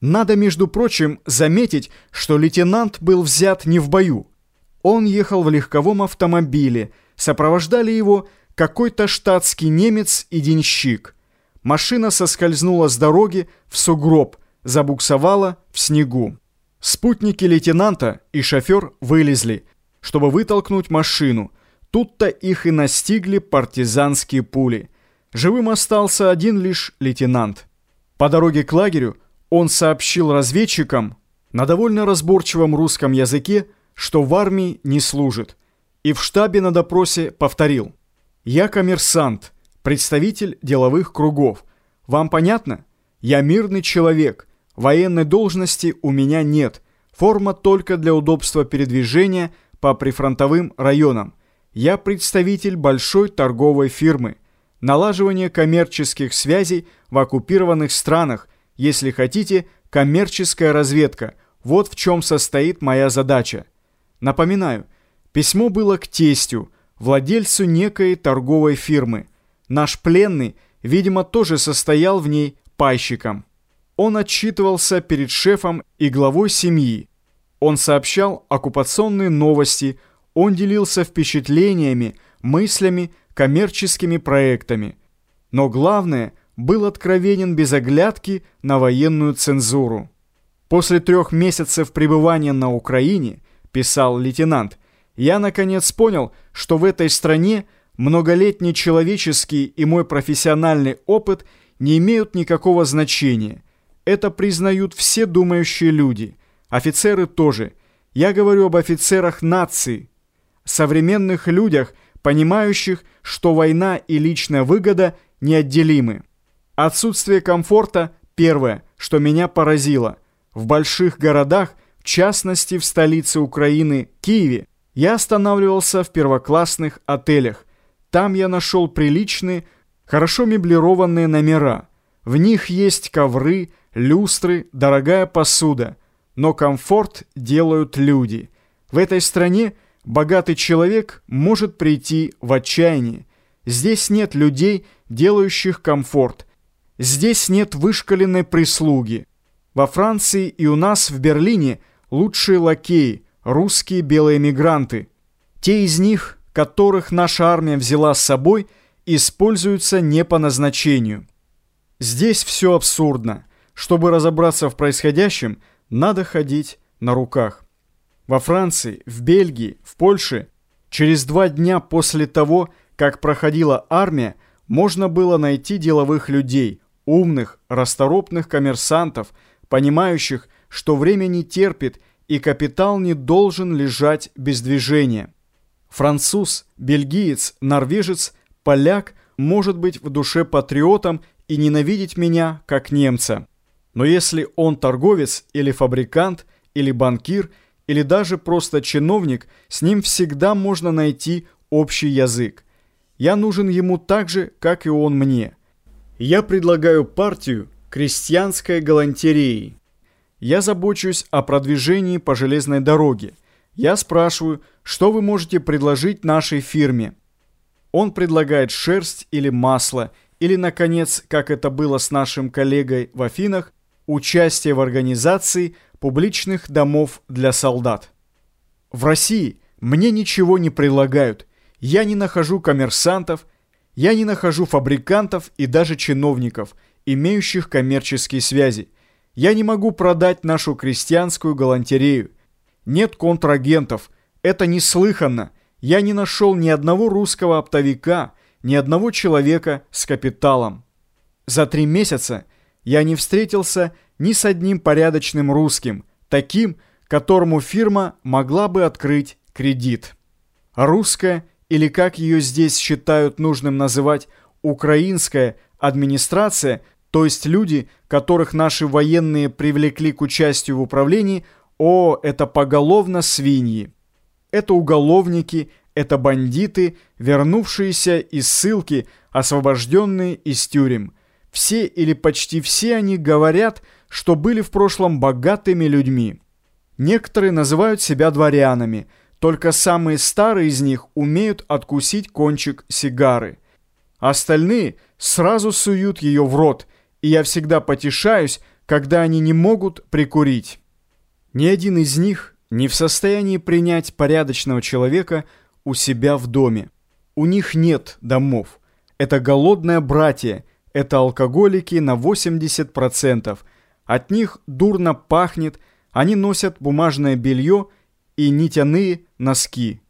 Надо, между прочим, заметить, что лейтенант был взят не в бою. Он ехал в легковом автомобиле, сопровождали его какой-то штатский немец и денщик. Машина соскользнула с дороги в сугроб, забуксовала в снегу. Спутники лейтенанта и шофер вылезли, чтобы вытолкнуть машину. Тут-то их и настигли партизанские пули. Живым остался один лишь лейтенант. По дороге к лагерю он сообщил разведчикам на довольно разборчивом русском языке, что в армии не служит, и в штабе на допросе повторил «Я коммерсант, представитель деловых кругов. Вам понятно? Я мирный человек, военной должности у меня нет, форма только для удобства передвижения по прифронтовым районам. Я представитель большой торговой фирмы. Налаживание коммерческих связей в оккупированных странах – если хотите, коммерческая разведка. Вот в чем состоит моя задача. Напоминаю, письмо было к тестю, владельцу некой торговой фирмы. Наш пленный, видимо, тоже состоял в ней пайщиком. Он отчитывался перед шефом и главой семьи. Он сообщал оккупационные новости, он делился впечатлениями, мыслями, коммерческими проектами. Но главное – был откровенен без оглядки на военную цензуру. «После трех месяцев пребывания на Украине, — писал лейтенант, — я наконец понял, что в этой стране многолетний человеческий и мой профессиональный опыт не имеют никакого значения. Это признают все думающие люди, офицеры тоже. Я говорю об офицерах нации, современных людях, понимающих, что война и личная выгода неотделимы. Отсутствие комфорта – первое, что меня поразило. В больших городах, в частности в столице Украины, Киеве, я останавливался в первоклассных отелях. Там я нашел приличные, хорошо меблированные номера. В них есть ковры, люстры, дорогая посуда. Но комфорт делают люди. В этой стране богатый человек может прийти в отчаяние. Здесь нет людей, делающих комфорт – Здесь нет вышкаленной прислуги. Во Франции и у нас в Берлине лучшие лакеи, русские белые мигранты. Те из них, которых наша армия взяла с собой, используются не по назначению. Здесь все абсурдно. Чтобы разобраться в происходящем, надо ходить на руках. Во Франции, в Бельгии, в Польше через два дня после того, как проходила армия, можно было найти деловых людей – умных, расторопных коммерсантов, понимающих, что время не терпит и капитал не должен лежать без движения. Француз, бельгиец, норвежец, поляк может быть в душе патриотом и ненавидеть меня, как немца. Но если он торговец или фабрикант, или банкир, или даже просто чиновник, с ним всегда можно найти общий язык. Я нужен ему так же, как и он мне – я предлагаю партию крестьянской галантереи. Я забочусь о продвижении по железной дороге. Я спрашиваю, что вы можете предложить нашей фирме. Он предлагает шерсть или масло, или, наконец, как это было с нашим коллегой в Афинах, участие в организации публичных домов для солдат. В России мне ничего не предлагают. Я не нахожу коммерсантов, я не нахожу фабрикантов и даже чиновников, имеющих коммерческие связи. Я не могу продать нашу крестьянскую галантерею. Нет контрагентов. Это неслыханно. Я не нашел ни одного русского оптовика, ни одного человека с капиталом. За три месяца я не встретился ни с одним порядочным русским, таким, которому фирма могла бы открыть кредит. Русская или как ее здесь считают нужным называть украинская администрация, то есть люди, которых наши военные привлекли к участию в управлении, о, это поголовно свиньи. Это уголовники, это бандиты, вернувшиеся из ссылки, освобожденные из тюрем. Все или почти все они говорят, что были в прошлом богатыми людьми. Некоторые называют себя дворянами – только самые старые из них умеют откусить кончик сигары. Остальные сразу суют ее в рот, и я всегда потешаюсь, когда они не могут прикурить. Ни один из них не в состоянии принять порядочного человека у себя в доме. У них нет домов. Это голодное братья, это алкоголики на 80%. От них дурно пахнет, они носят бумажное белье и нитяные носки.